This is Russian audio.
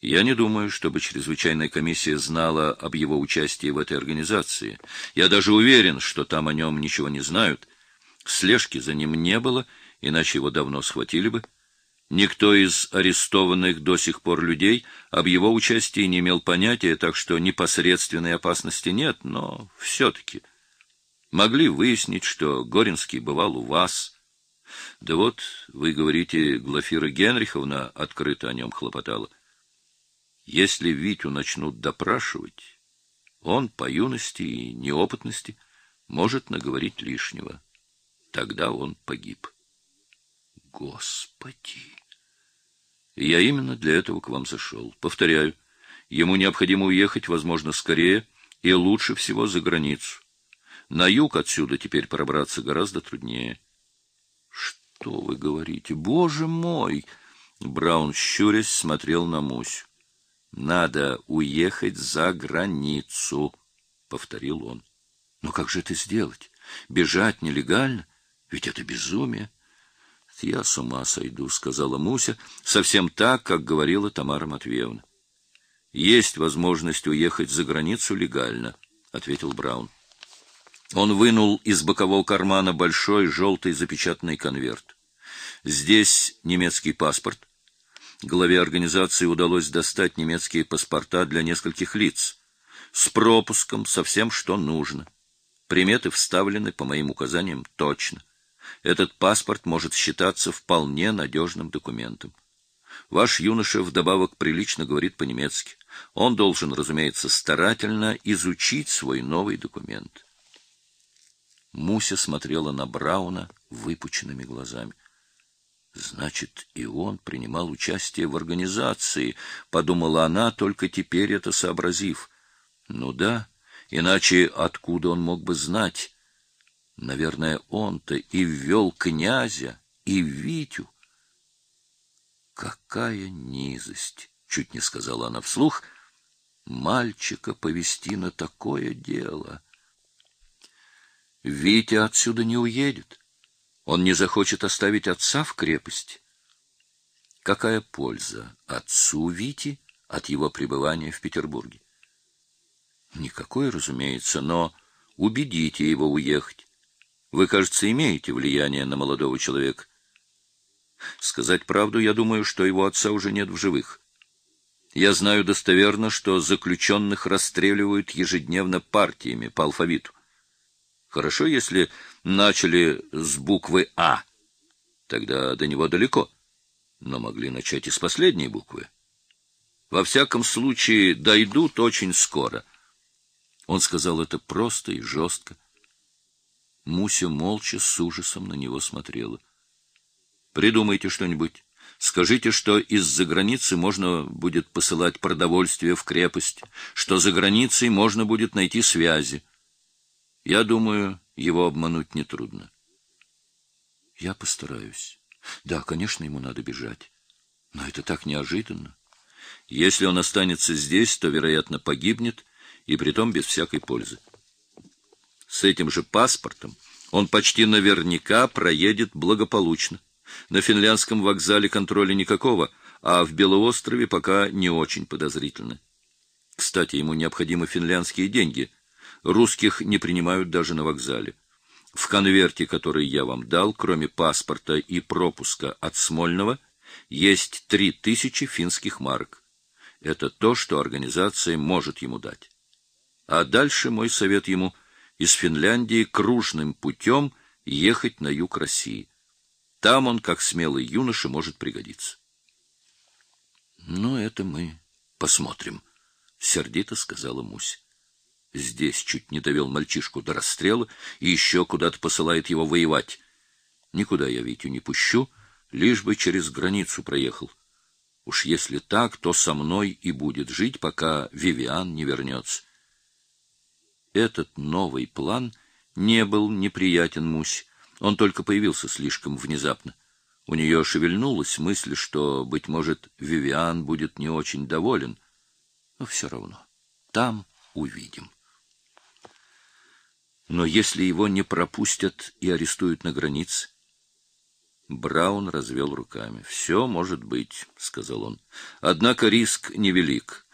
Я не думаю, чтобы чрезвычайная комиссия знала об его участии в этой организации. Я даже уверен, что там о нем ничего не знают. Слежки за ним не было, иначе его давно схватили бы. Никто из арестованных до сих пор людей об его участии не имел понятия, так что непосредственной опасности нет, но все-таки могли выяснить, что Горинский бывал у вас. Да вот, вы говорите, Глафира Генриховна открыто о нем хлопотала. Если Витю начнут допрашивать, он по юности и неопытности может наговорить лишнего. Тогда он погиб. Господи! Я именно для этого к вам зашел. Повторяю, ему необходимо уехать, возможно, скорее и лучше всего за границу. На юг отсюда теперь пробраться гораздо труднее. Что вы говорите? Боже мой! Браун щурясь смотрел на Мусю. Надо уехать за границу, повторил он. Но как же это сделать? Бежать нелегально? Ведь это безумие. Я с ума сойду, сказала Муся, совсем так, как говорила Тамара Матвеевна. Есть возможность уехать за границу легально, ответил Браун. Он вынул из бокового кармана большой желтый запечатанный конверт. Здесь немецкий паспорт, главе организации удалось достать немецкие паспорта для нескольких лиц с пропуском, со всем, что нужно. Приметы вставлены по моим указаниям точно. Этот паспорт может считаться вполне надежным документом. Ваш юноша вдобавок прилично говорит по-немецки. Он должен, разумеется, старательно изучить свой новый документ. Муся смотрела на Брауна выпученными глазами. Значит, и он принимал участие в организации, подумала она, только теперь это сообразив. Ну да, иначе откуда он мог бы знать? Наверное, он-то и ввел князя, и Витю. Какая низость, чуть не сказала она вслух, мальчика повести на такое дело. Витя отсюда не уедет. Он не захочет оставить отца в крепости. Какая польза отцу Вити от его пребывания в Петербурге? Никакой, разумеется, но убедите его уехать. Вы, кажется, имеете влияние на молодого человека. Сказать правду, я думаю, что его отца уже нет в живых. Я знаю достоверно, что заключенных расстреливают ежедневно партиями по алфавиту. Хорошо, если начали с буквы А. Тогда до него далеко. Но могли начать и с последней буквы. Во всяком случае, дойдут очень скоро. Он сказал это просто и жестко. Муся молча с ужасом на него смотрела. Придумайте что-нибудь. Скажите, что из-за границы можно будет посылать продовольствие в крепость, что за границей можно будет найти связи. Я думаю, его обмануть нетрудно. Я постараюсь. Да, конечно, ему надо бежать. Но это так неожиданно. Если он останется здесь, то, вероятно, погибнет, и притом без всякой пользы. С этим же паспортом он почти наверняка проедет благополучно. На финляндском вокзале контроля никакого, а в Белоострове пока не очень подозрительно. Кстати, ему необходимы финляндские деньги — Русских не принимают даже на вокзале. В конверте, который я вам дал, кроме паспорта и пропуска от Смольного, есть три тысячи финских марок. Это то, что организация может ему дать. А дальше мой совет ему из Финляндии кружным путем ехать на юг России. Там он, как смелый юноша, может пригодиться. Ну, это мы посмотрим, сердито сказала Муся. Здесь чуть не довел мальчишку до расстрела и еще куда-то посылает его воевать. Никуда я Витю не пущу, лишь бы через границу проехал. Уж если так, то со мной и будет жить, пока Вивиан не вернется. Этот новый план не был неприятен Мусь. Он только появился слишком внезапно. У нее шевельнулась мысль, что, быть может, Вивиан будет не очень доволен. Но все равно. Там увидим. Но если его не пропустят и арестуют на границе, Браун развел руками. «Все может быть», — сказал он. «Однако риск невелик.